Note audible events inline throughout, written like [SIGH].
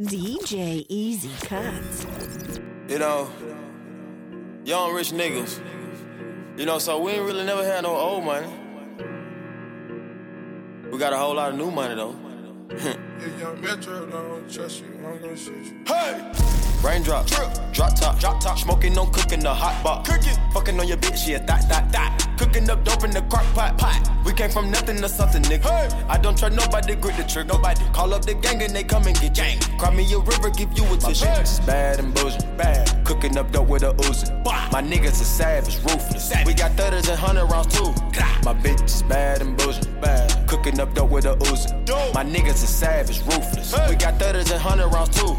DJ Eazy Cutz. You know, young rich niggas. You know, so we ain't really never had no old money. We got a whole lot of new money though. [LAUGHS] If young Metro don't trust you, I'm gonna shoot you. Hey! Raindrop, drip, drop top, drop top. Smoking, no cooking, the hot pot. Cooking, fucking on your bitch, yeah, that, that, that. Cooking up dope in the crock pot, pot. We came from nothing to something, nigga. Hey. I don't trust nobody, grip the trigger. Nobody call up the gang and they come and get gang. Cry me a river, give you a tissue. My bitch is bad and bullshit, bad. Cooking up dope with a Uzi. My niggas are savage, ruthless. We got thudders and hundred rounds too. My bitch is bad and bullshit, bad. Cooking up dope with a Uzi. My niggas are savage, ruthless. We got thudders and hundred rounds too.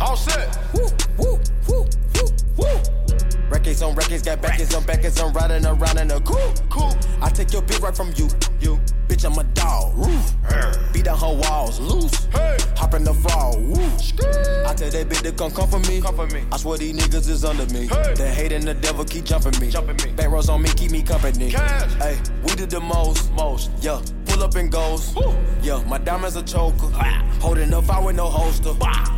All set. Woo, woo, woo, woo, woo. Records on records, got backers on backers, I'm riding around in a cool, cool. I take your bitch right from you, you. Bitch, I'm a dog, roof. Beat down her walls, loose. Hey. Hop in the fall, woo. I tell that bitch to come come for me. Come for me. I swear these niggas is under me. Hey. The hate and the devil keep jumping me. Jumping me. Back rows on me, keep me company. Cash. Hey, we did the most, most, yeah. Pull up and goes. Yeah, my diamonds a choker. Holding up, I with no holster.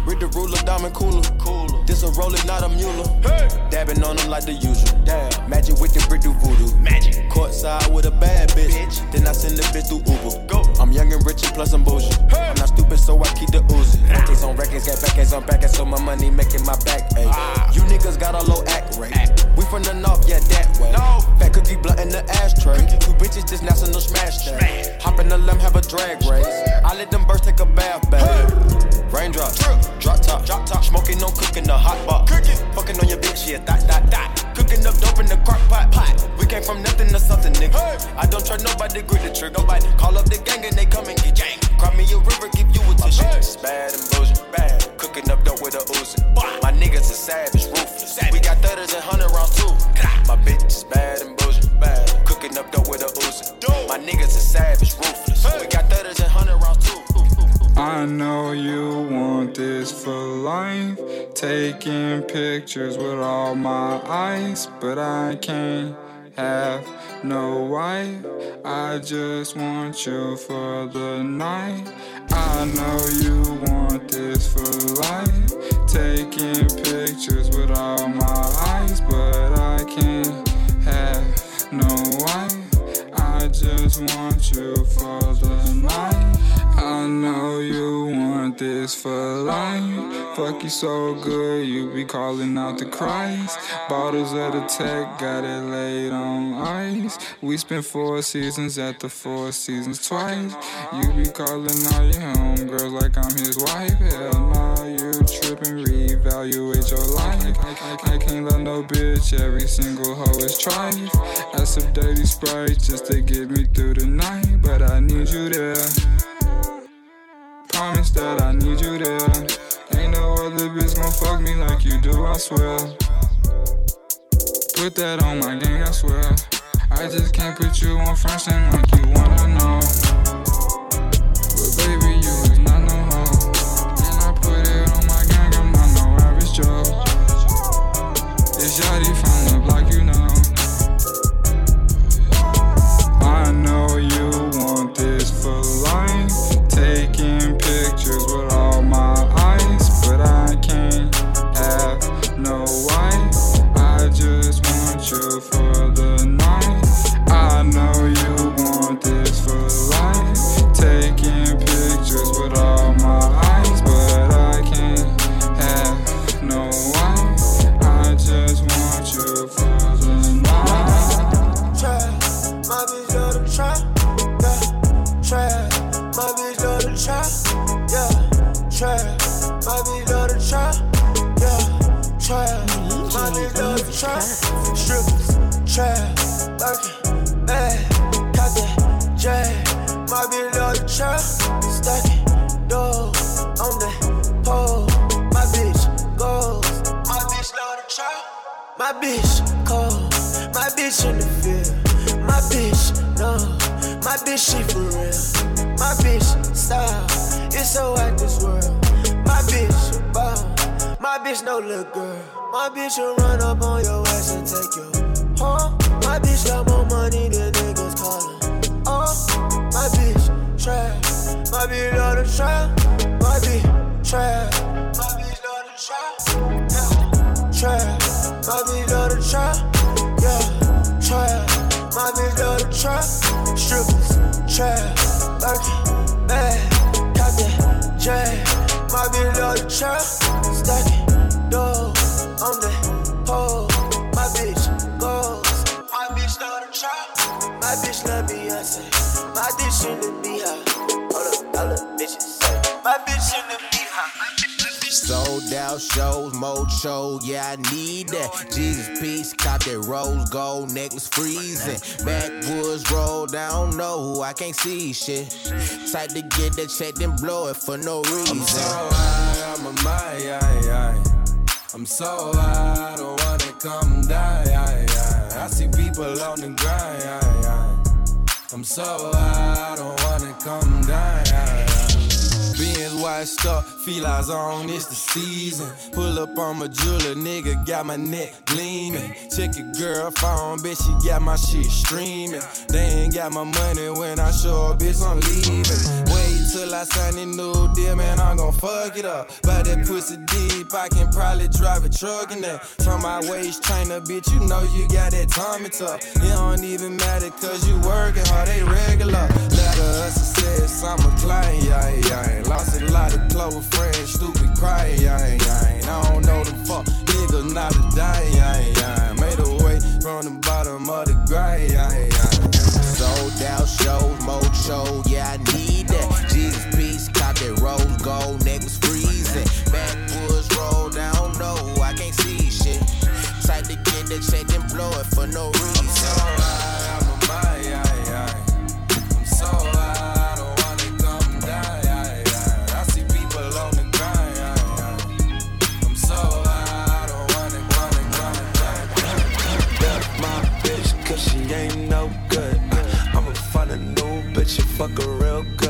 Read the ruler, diamond cooler. Cooler. This a roller, not a mule. Hey. Dabbing on them like the usual. Damn. Magic with the brick do voodoo. Magic. Courtside with a bad bitch. bitch. Then I send the bitch through Uber. Go. I'm young and rich and plus I'm bougie. Hey. I'm not stupid, so I keep the Uzi. Records on records, got backers on backers, so my money making my back. Ay. Ah. You niggas got a low act rate. Act. We from the north, yeah, that way. No. Fat cookie blunt in the ashtray. Two bitches just national smash that. Hop in the limb, have a drag race. I let them birds take a bath, babe. Raindrop, drop top, drop top. Smoking, no cooking, the hot pot. Cooking, fucking on your bitch, yeah, that, that, that. Cooking up dope in the crock pot, pot. We came from nothing to something, nigga. I don't trust nobody, grip the trigger. Nobody call up the gang and they come and get gang. Cry me a river, give you a tissue. Bad and bullshit, bad. Cooking up dope with a Uzi. My niggas are savage, ruthless. We got thudders and hundred rounds too. My bitch is bad and bullshit, bad. Cooking up dope with a Uzi. My niggas are savage, ruthless. We got thudders and hundred rounds too. I know you want this for life. Taking pictures with all my eyes, but I can't have no wife. I just want you for the night. I know you want this for life. Taking pictures with all my eyes, but I can't have no wife. I just want you for the night. I know you want this for life. Fuck you so good, you be calling out the Christ. Bottles of the tech, got it laid on ice. We spent four seasons at the Four Seasons twice. You be calling all your homegirls like I'm his wife. Hell nah, you tripping, reevaluate your life. I, I, I can't let no bitch, every single hoe is trife. Add some dirty sprite just to get me through the night, but I need you there. Promise that I need you there. Ain't no other bitch gon' fuck me like you do, I swear. Put that on my gang, I swear. I just can't put you on front end like you wanna know. bitch no little girl. My bitch will run up on your ass and take your huh? My bitch got more money than niggas callin'. Oh, uh, my bitch trash. My bitch on the trap. My bitch trash. My bitch on the trap. Yeah. My bitch on the trap. Yeah, trash. My bitch on the trap. shouldn't all the bitches say, my bitch. Sold out shows, mode show, yeah, I need that. Jesus piece, cop that rose gold necklace freezing. Backwoods road, I don't know, I can't see shit. Type to get that check, then blow it for no reason. I'm so high, I'm a my, I'm so high, I don't wanna come die. I, I, I see people on the grind. I, I'm so high, I don't wanna come die. Being washed up, felines on, it's the season. Pull up on my jeweler, nigga, got my neck gleaming. Check your girl phone, bitch, she got my shit streaming. They ain't got my money when I show up, bitch, I'm leaving. Wait till I sign a new deal, man, I'm gon' fuck it up. But that pussy deep, I can probably drive a truck in that. Turn my waist trainer, bitch, you know you got that tummy tuck. It don't even matter, cause you working hard, they regular. Let us success, I'm a client, yeah, yeah. Lost a lot of close friends, stupid crying, yeah, yeah. I don't know the fuck, nigga, not a dime, yeah, yeah. Made a way from the bottom of the grind, yeah, yeah. Sold out shows, mode show, yeah, I need. Jesus piece, cop that rose gold necklace freezing. Backwoods roll, I don't know, I can't see shit. Type to get that check, then blow it for no reason. So high, I'm a my, yeah, yeah. I'm so high, I don't wanna come die, yeah, yeah. I see people on the grind, yeah, yeah. I'm so high, I don't wanna, wanna, wanna my bitch cause she ain't no good. I'ma find a new bitch and fuck her real good.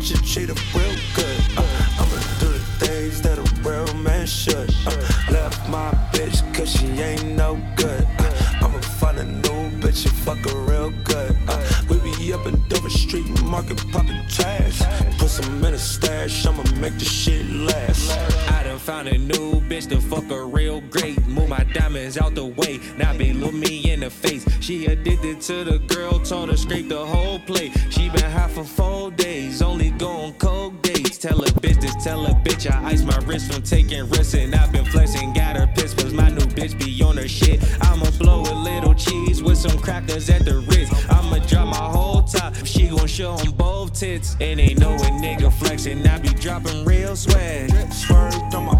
Bitch and treat her real good. Uh, I'ma do the things that a real man should. Uh, left my bitch cause she ain't no good. Uh, I'ma find a new bitch and fuck her real good. Uh, we be up in Dover Street Market poppin' trash. Put some in a stash, I'ma make the shit last. I done found a new bitch to fuck her real great. Move my diamonds out the way. Now be look me in the face. She addicted to the girl, told her scrape the whole plate. She been half a four Wrist from taking risks. And I've been flexing, got her pissed, cause my new bitch be on her shit. I'ma blow a little cheese with some crackers at the Ritz. I'ma drop my whole top. She gon' show on both tits. And ain't know a nigga flexing. I be dropping real swag. Swerved on my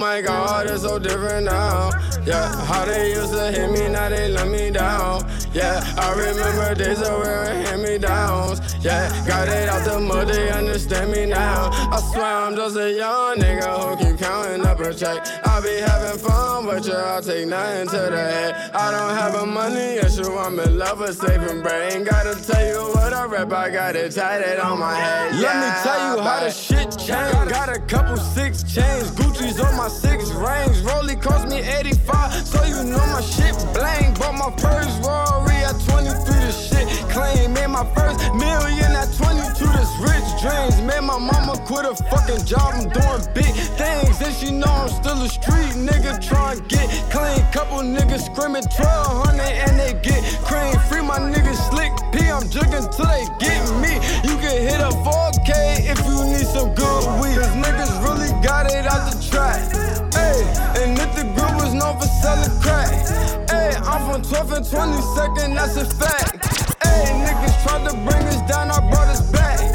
my god, it's so different now. Yeah, how they used to hit me, now they let me down. Yeah, I remember days of wearing hand me downs. Yeah, got it out the mud, they understand me now. I swear I'm just a young nigga who keep counting up a check. I be having fun, but yeah, I take nothing to the head. I don't have a money issue, I'm in love with saving brain. Gotta tell you what I rap, I got it tatted on my head. Let me tell you how the shit changed. Got a couple six chains, on my six rings. Rollie cost me 85, so you know my shit blang. Bought my first Rory at 23, the shit claim. Made my first million my mama quit a fucking job, I'm doing big things. And she know I'm still a street nigga to get clean. Couple niggas screaming 1200 and they get cream. Free my niggas slick P, I'm jugging till they get me. You can hit a 4K if you need some good weed. Cause niggas really got it out the track. Hey, and if the group was known for selling crack. Hey, I'm from 12th and 22nd, that's a fact. Hey, niggas tried to bring us down, I brought us back.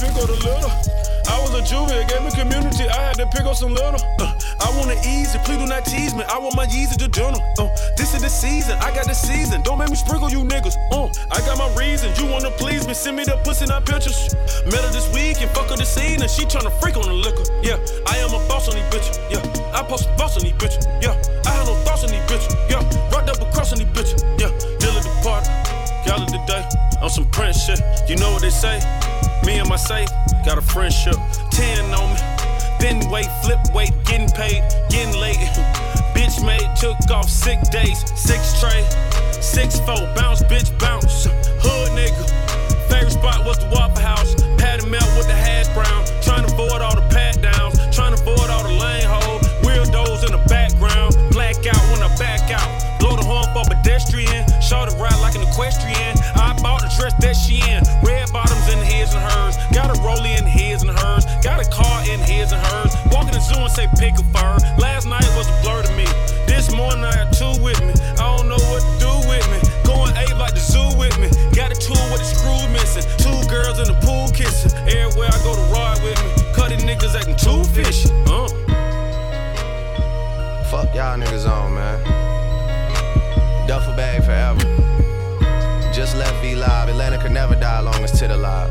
pick up the little. I was a juvie, gave me community. I had to pick up some little. Uh, I want it easy, please do not tease me. I want my Yeezy to journal. Uh, this is the season, I got the season. Don't make me sprinkle you niggas. Uh, I got my reasons. You wanna please me? Send me the pussy, not pictures. Met her this week and fuck her this evening. She tryna freak on the liquor. Yeah, I am a boss on these bitches. Yeah, I post a boss on these bitches. Yeah, I have no thoughts on these bitches. Yeah, rocked up a cross on these bitches. Yeah, deal the party, gal the day. on some print shit. You know what they say? Me and my safe got a friendship. Ten on me. Then wait, flip wait, getting paid, getting late. bitch made, took off sick days. Six tray, six four, bounce, bitch, bounce. Hood nigga. Favorite spot was the Whopper House. Patty melt with the hash brown. Trying to avoid all the pat downs. Trying to avoid all the lane hole. Weirdos in the background. Blackout when I back out. Blow the horn for pedestrian. Shot a ride like an equestrian. I bought the dress that she in his and hers. Got a rollie in his and hers. Got a car in his and hers. Walking the zoo and say pick a fur. Last night was a blur to me. This morning I got two with me. I don't know what to do with me. Going ape like the zoo with me. Got a tool with a screw missing. Two girls in the pool kissing. Everywhere I go to ride with me. Cutting niggas acting too fishy. Uh. Fuck y'all niggas on, man. Duffel bag forever. Just left V Live. Atlanta could never die long as Tit alive.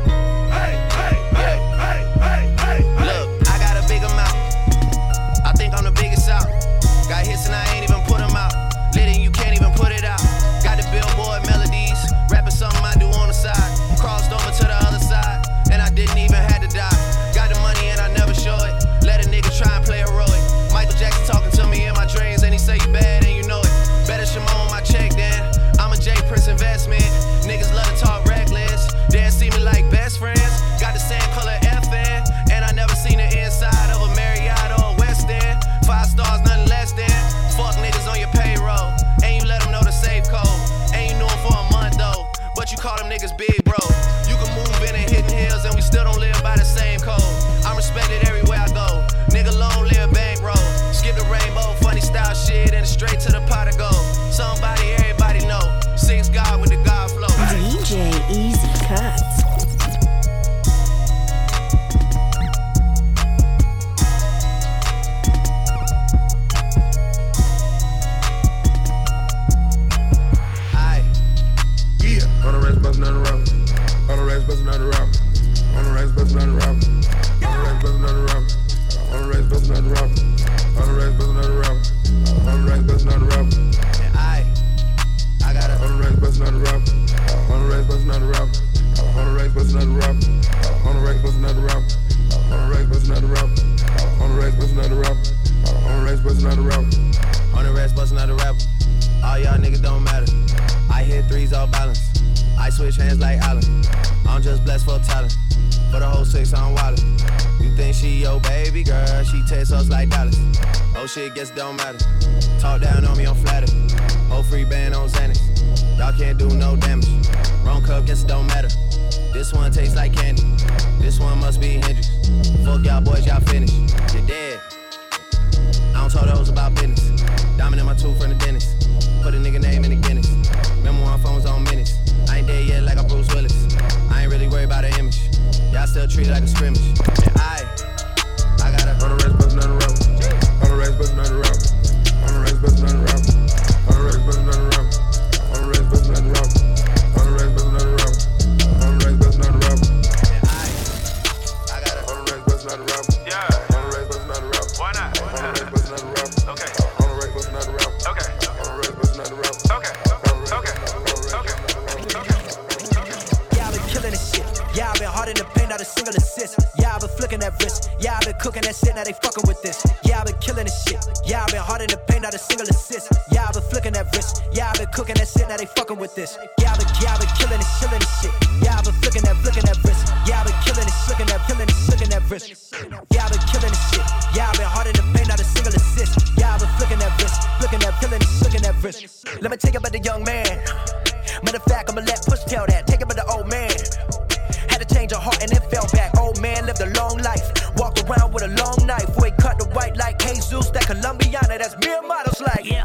eyes, mere models like, yeah.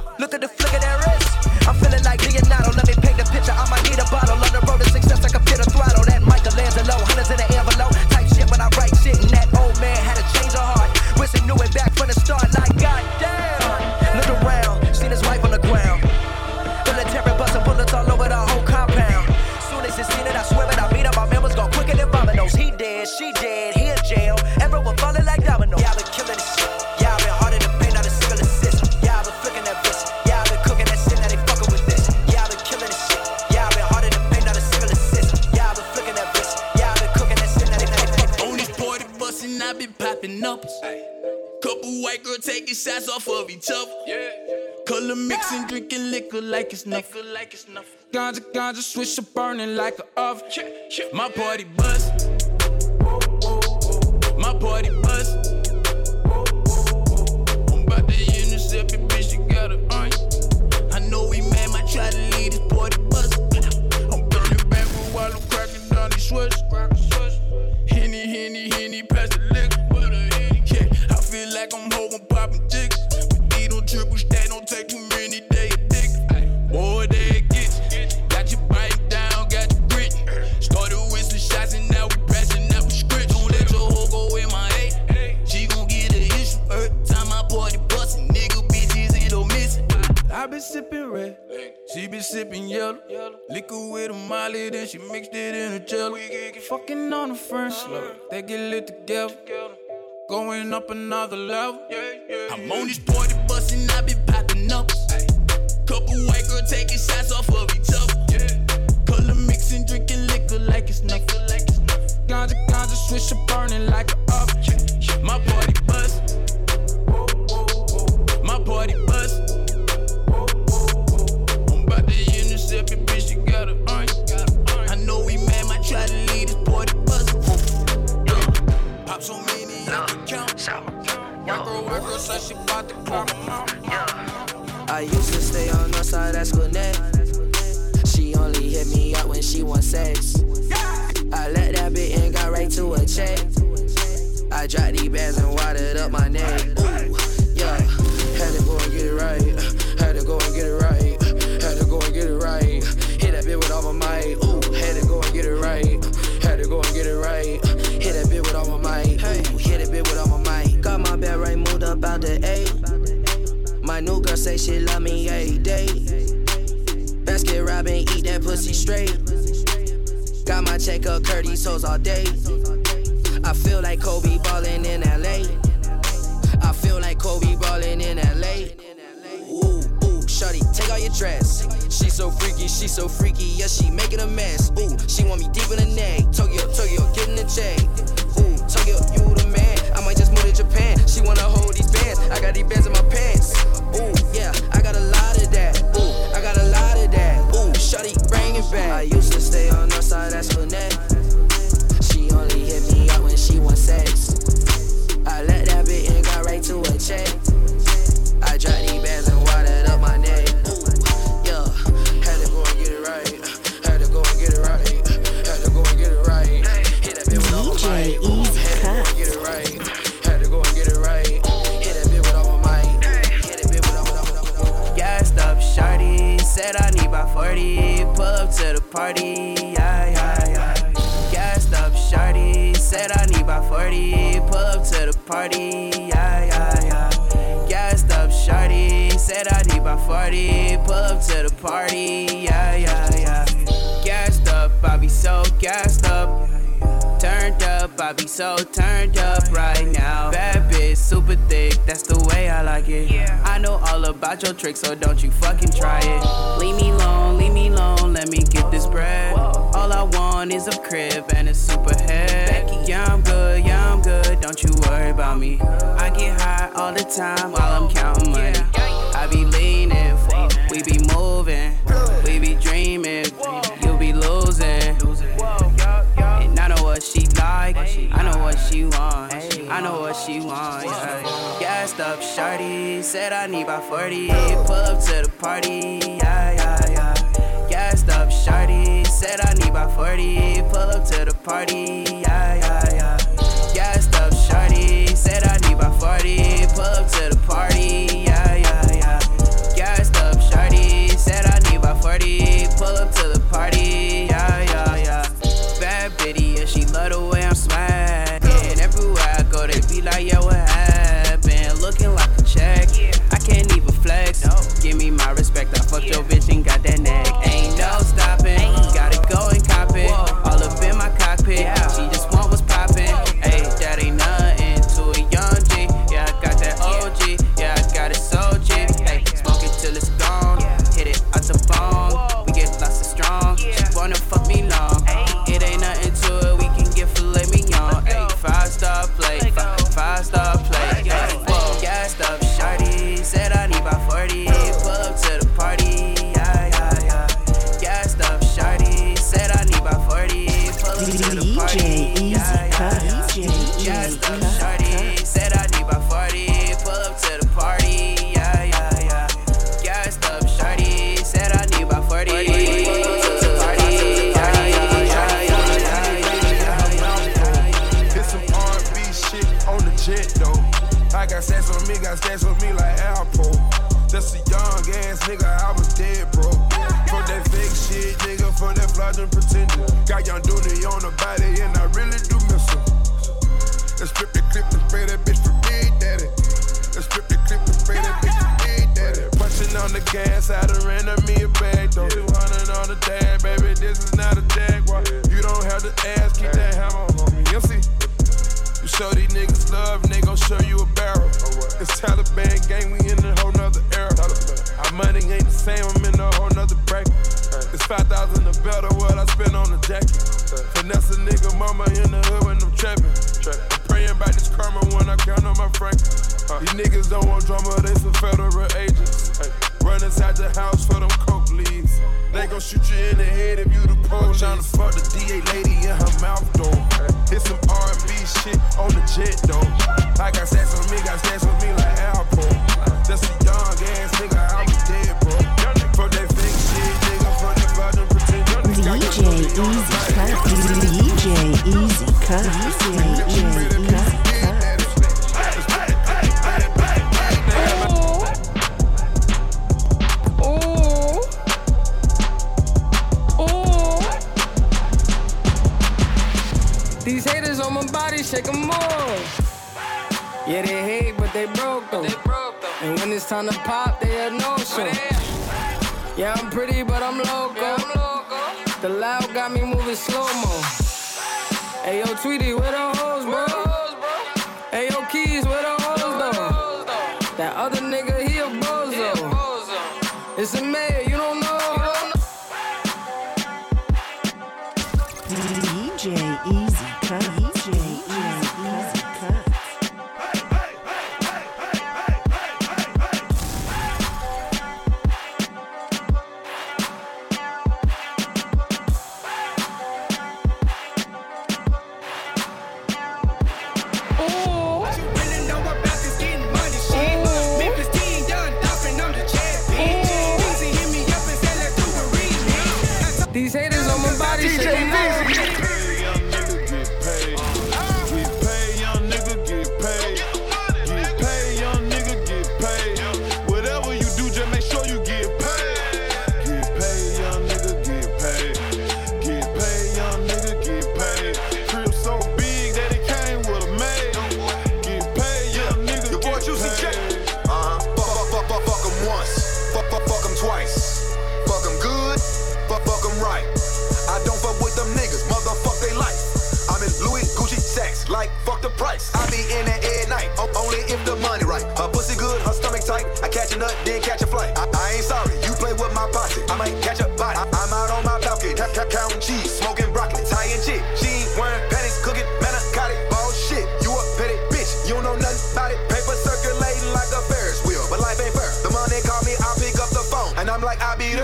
Drinking like it's nothing. Like it's nothing. Ganja, ganja, swisher burning like a oven. My party bust. My party bust. I'm about to intercept it, bitch, you got a onion. I know we mad, might try to lead this party bust. I'm burning back while I'm cracking down these switch. Fucking on the French slow, they get lit together. Going up another level. I'm on this party bus and I been popping up. Couple white girl taking shots off of each other. Color mixing, drinking liquor like it's nothing. Ganja, ganja, swisher burning like a oven. My party bus. My party bus. Pop so many, I can count. White girl, white girl, said she bout to clock 'em out. I used to stay on the side, that's Gwinnett. She only hit me up when she want sex. I let that bit and got right to a check. I dropped these bands and watered up my neck. She love me every day. Basket robbing, eat that pussy straight. Got my check up, Curtis hoes all day. I feel like Kobe ballin' in LA. I feel like Kobe ballin' in LA. Ooh, ooh, shawty, take out your dress. She so freaky, she so freaky, yeah, she making a mess. Ooh, she want me deep in the neck. Tokyo, Tokyo, get in the check. Ooh, Tokyo, you the man. I might just move to Japan. She wanna hold these bands. I got these bands in my pants. Yeah, I got a lot of that. Ooh, I got a lot of that. Ooh, shawty, bring it back. I used to stay on the side, that's Lynette. She only hit me up when she wants sex. I let that bit and got right to a check. About your tricks, so don't you fucking try it. Leave me alone, leave me alone, let me get this bread. All I want is a crib and a super head. Yeah, I'm good, yeah, I'm good, don't you worry about me. I get high all the time while I'm counting money. I be leaning, Gassed up, shorty, said I need about 40. Pull up to the party, yeah, yeah, yeah. Gassed up, shorty, said I need about 40. Pull up to the party, yeah, yeah, yeah. Gassed up, shorty, said I need about 40. shit. Just shorty, said I need my 40, pull up to the party, yeah, yeah, yeah. Gassed up shorty, said I need my 40, pull up to the party, yeah, yeah, yeah, yeah. Hit some R&B shit on the jet though. I got stats on me, got stats on me like Alpo. Just a young ass nigga, I was dead, bro. Fuck that fake shit, nigga, fuck that flogging pretending. Got young on the body, and I really Let's flip the clip and spray that bitch for Big Daddy. Let's flip the clip and spray that bitch for Big Daddy. Pushing on the gas, I done ran up me a bag though. 200 on the tag, baby, this is not a tag. Why? You don't have to ask, keep that hammer on me, you see? You show these niggas love and they gon' show you a barrel. It's Taliban gang, we in a whole nother era. Our money ain't the same, I'm in a whole nother bracket. It's 5,000 a belt of what I spend on the jacket. Finesse a nigga mama in the hood when I'm trapping karma when I count on my frank. Uh, these niggas don't want drama, they some federal agents. Hey, run inside the house for them coke leaves. They gon' shoot you in the head if you the police.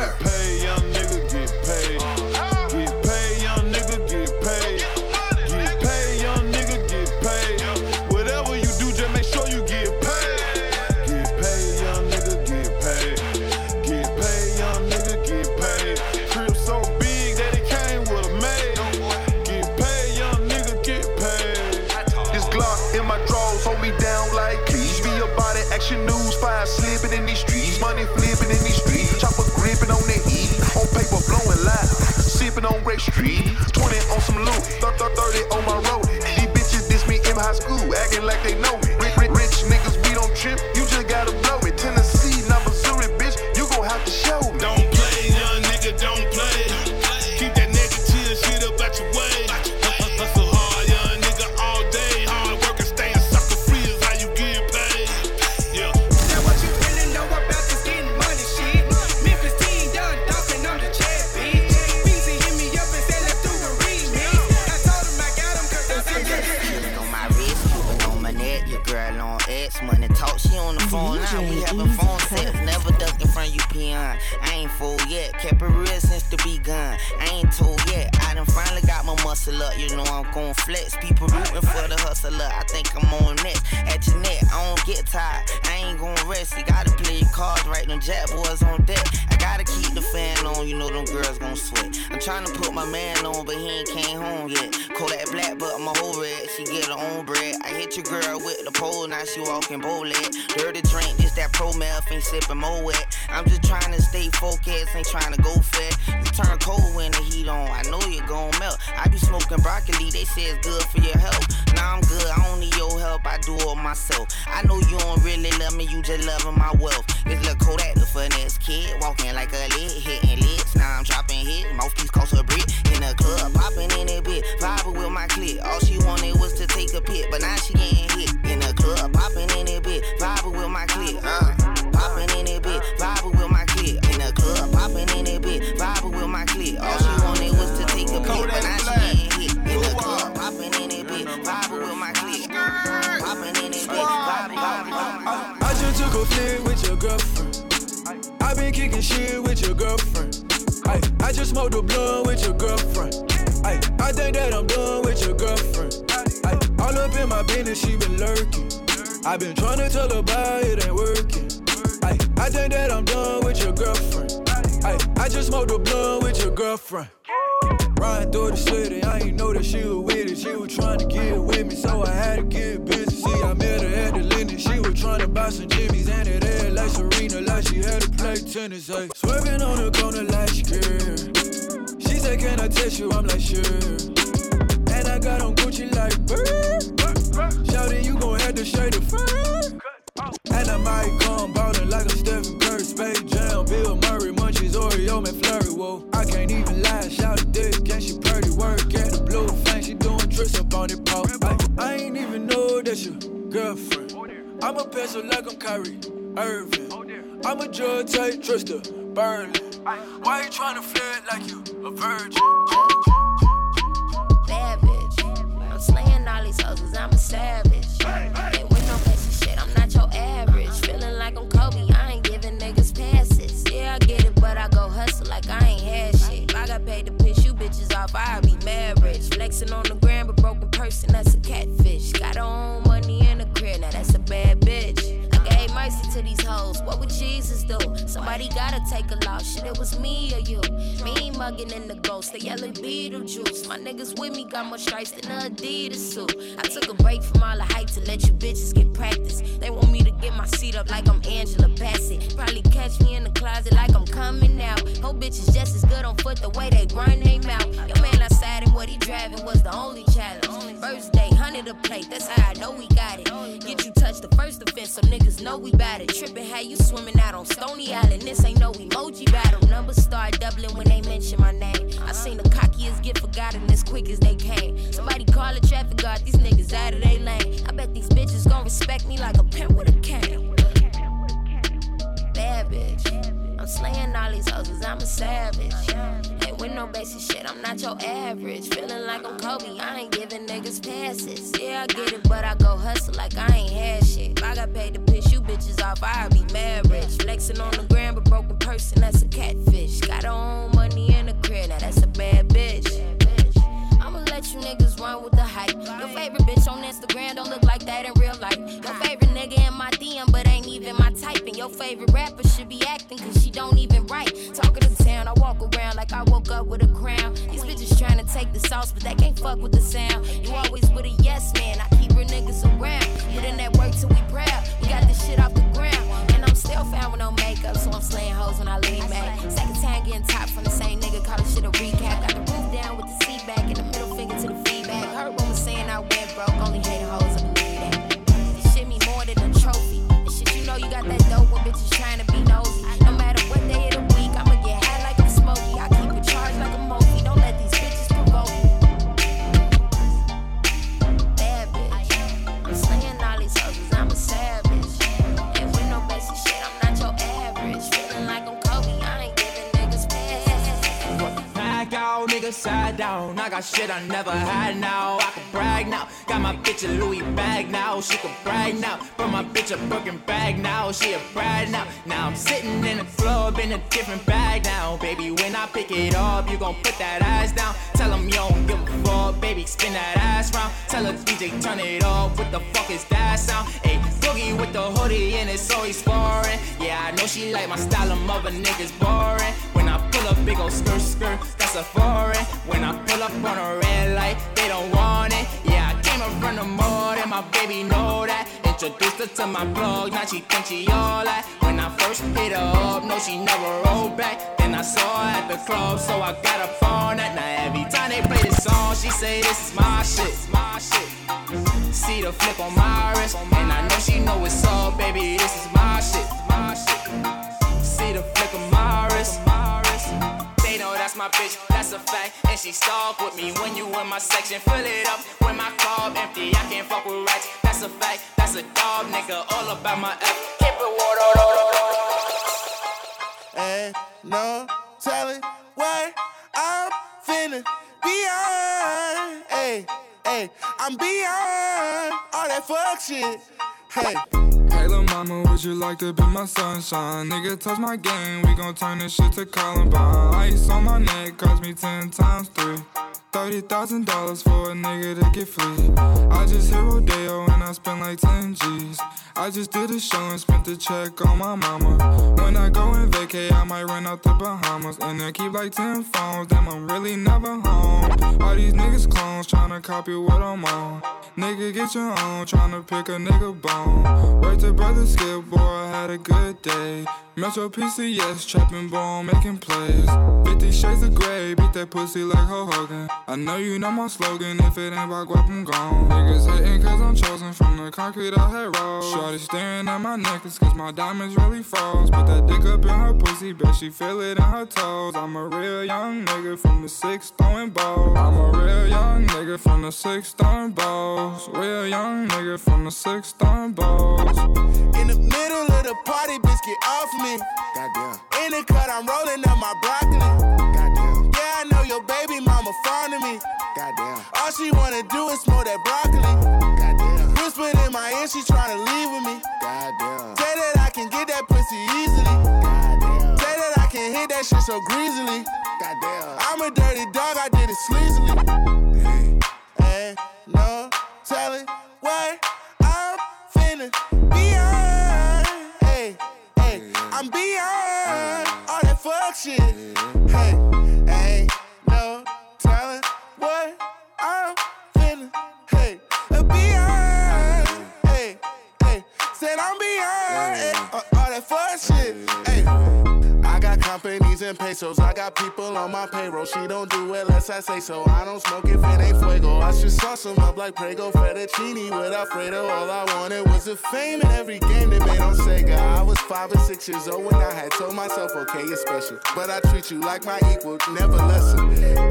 Yeah. acting like they know girl on X money talk. She on the phone now. We having phone sex. Never ducking from you, peon. I ain't full yet. Kept it real since the begun. I ain't told yet. I done finally got my muscle up. You know I'm gon' flex. People rootin' for the hustler. I think I'm on next. At your neck, I don't get tired. I ain't gon' rest. You gotta play your cards right. Them jack boys on deck. Gotta keep the fan on, you know them girls gon' sweat. I'm trying to put my man on, but he ain't came home yet. Kodak black, but I'm a whole red. She get her own bread. I hit your girl with the pole, now she walking bowling. Dirty drink, this that pro meth, ain't sipping more wet. I'm just trying to stay focused, ain't trying to go fat. You turn cold when the heat on, I know you gon' melt. I be smoking broccoli, they say it's good for your health. Nah, I'm good, I don't need your help, I do it myself. I know you don't really love me, you just loving my wealth. It's Lil Kodak, the funniest kid, walking like a lid, hitting licks. Now I'm dropping hit, mouthpiece cost a brick. In the club, popping in it bit, vibing with my clique. All she wanted was to take a pit, but now she getting hit. In the club, popping in it bit, vibing with my clique. Uh, Why you tryna flirt like you a virgin? Bad bitch. I'm slaying all these hoes cause I'm a savage. Ain't with no basic shit, I'm not your average. Feeling like I'm Kobe, I ain't giving niggas passes. Yeah, I get it, but I go hustle like I ain't had shit. If I got paid to piss you bitches off, I'll be mad rich. Flexing on the gram, but broken person, that's a catfish. Got her own money in the crib, now that's a bad to these hoes, what would Jesus do? Somebody gotta take a loss, shit, it was me or you. Me mugging in the ghost, the yellow Beetlejuice. My niggas with me got more stripes than a Adidas suit. I took a break from all the hype to let you bitches get practice. They want me to get my seat up like I'm Angela Bassett. Probably catch me in the closet like I'm coming out. Whole bitches just as good on foot the way they grind they mouth. Your man outside and what he driving was the only challenge. First day, hundred a plate, that's how I know we got it. Get you touched the first offense, so niggas know we bout it. Trippin' how you swimming out on Stony Island. This ain't no emoji battle. Numbers start doubling when they mention my name. I seen the cockiest get forgotten as quick as they came. Somebody call a traffic guard, these niggas out of they lane. I bet these bitches gon' respect me like a pimp with a cane. Bad bitch. I'm slaying all these hoes cause I'm a savage. Ain't with no basic shit, I'm not your average. Feeling like I'm Kobe, I ain't giving niggas passes. Yeah, I get it, but I go hustle like I ain't had shit. I got paid to piss bitches off, I'll be mad rich. Flexing on the gram, but broken person, that's a catfish. Got her own money in the crib, now that's a bad bitch. You niggas run with the hype. Your favorite bitch on Instagram don't look like that in real life. Your favorite nigga in my DM, but ain't even my type. And your favorite rapper should be acting, cause she don't even write. Talking to town, I walk around like I woke up with a crown. These bitches trying to take the sauce, but they can't fuck with the sound. You always with a yes man, I keep her niggas around. Put in that work till we proud. We got this shit off the ground. And I'm still found with no makeup, so I'm slaying hoes when I leave, man. Second time getting top from the same nigga, call this shit a recap. Got the roof down with the seat back in the middle broke, only hate hoes, I believe that. This shit me more than a trophy. This shit, you know you got that dope when bitches trying to be nosy. No matter what day of nigga, side down. I got shit I never had now. I can brag now. Got my bitch a Louis bag now. She can brag now. But my bitch a Birkin bag now. She a bride now. Now I'm sitting in the club in a different bag now. Baby, when I pick it up, you gon' put that ass down. Tell him you don't give a fuck, baby, spin that ass round. Tell a DJ turn it up, what the fuck is that sound? Ayy, boogie with the hoodie and it's always foreign. Yeah, I know she like my style, of mother niggas boring. When I pull up, big old skirt, skirt, that's a foreign. When I pull up on a red light, they don't want it. Yeah, I came up from the and my baby know that. Introduced her to my plug, now she think she all that. When I first hit her up, no, she never rolled back. Then I saw her at the club, so I got her phone that. Now every time they play this song, she say this is my shit. My shit. See the flip on my wrist, and I know she know it's all, baby. This is my shit. My shit. See the flick of my wrist. They know that's my bitch, that's a fact. And she stalk with me when you in my section. Fill it up when my club empty. I can't fuck with rats. That's a fact, that's a dog nigga. All about my F. Keep it water. Ain't no telling what I'm feeling beyond. Hey, hey, I'm beyond all that fuck shit. Hey. Hey, lil' mama, would you like to be my sunshine? Nigga, touch my game, we gon' turn this shit to Columbine. Ice on my neck cost me ten times three. Thirty thousand dollars for a nigga to get free. I just hit Rodeo and I spent like ten G's. I just did a show and spent the check on my mama. When I go and vacay, I might run out the Bahamas and I keep like ten phones. Damn, I'm really never home. All these niggas clones tryna copy what I'm on. Nigga, get your own, tryna pick a nigga bone. To brother Skip, boy, I had a good day. Metro PCS, trapping bone, making plays. 50 shades of gray, beat that pussy like Hulk Hogan. I know you know my slogan, if it ain't about guap, I'm gone. Niggas hating cause I'm chosen from the concrete I had rolled. Shorty staring at my necklace cause my diamonds really froze. Put that dick up in her pussy, bet she feel it in her toes. I'm a real young nigga from the six throwing balls. I'm a real young nigga from the six throwing balls. Real young nigga from the six throwing balls. In the middle of the party, bitch, get off me. Goddamn. In the cut, I'm rolling up my broccoli. Goddamn. Yeah, I know your baby mama fond of me. Goddamn. All she wanna do is smoke that broccoli. Goddamn. Whispered in my ear, she tryna leave with me. Goddamn. Say that I can get that pussy easily. Goddamn. Say that I can hit that shit so greasily. Goddamn. I'm a dirty dog, I did it sleazily. Ain't no telling what shit. Hey, ain't no telling what I'm feeling. Hey, beyond. Hey, hey, said I'm beyond all that fuck and pesos. I got people on my payroll. She don't do it unless I say so. I don't smoke if it ain't fuego. I should sauce 'em up like Prego fettuccine with Alfredo. All I wanted was the fame in every game they made on Sega. I was five or six years old when I had told myself, okay, you're special. But I treat you like my equal, never lesser.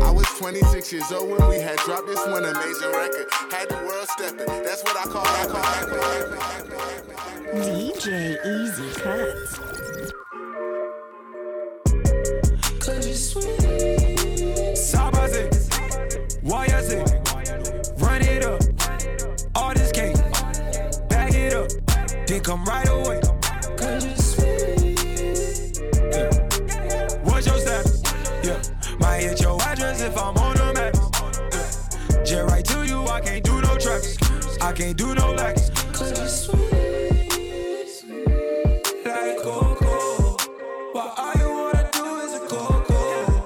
I was 26 years old when we had dropped this one amazing record. Had the world stepping. That's what I call, I call, I call, I call, I call. DJ Eazy Cutz. I can't do no lacks. Cause you're sweet. Like Coco. But all you wanna do is a Coco.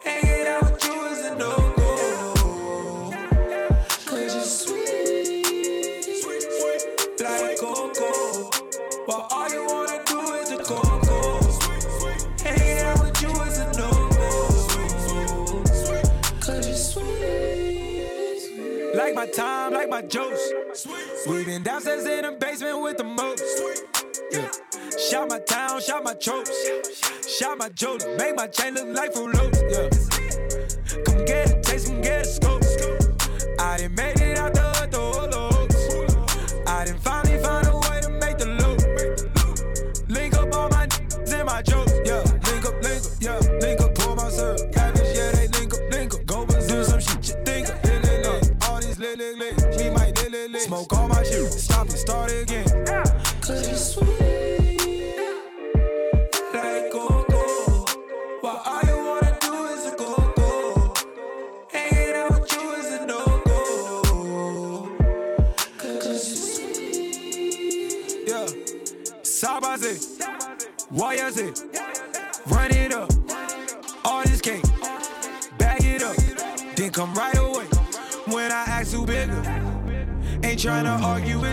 Hanging out with you is a no-go. Cause you're sweet. Like Coco. But all you wanna do is a Coco. Hanging out with you is a no-go. Cause you're sweet. Like my time, like my jokes. We been downstairs in the basement with the most. Yeah. Shot my town, shot my tropes. Shot my jewelry, make my chain look like Loops. Yeah.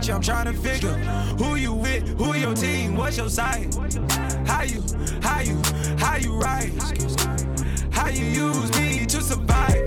You, I'm tryna figure who you with, who your team, what's your side, how you, how you, how you rise, how you use me to survive.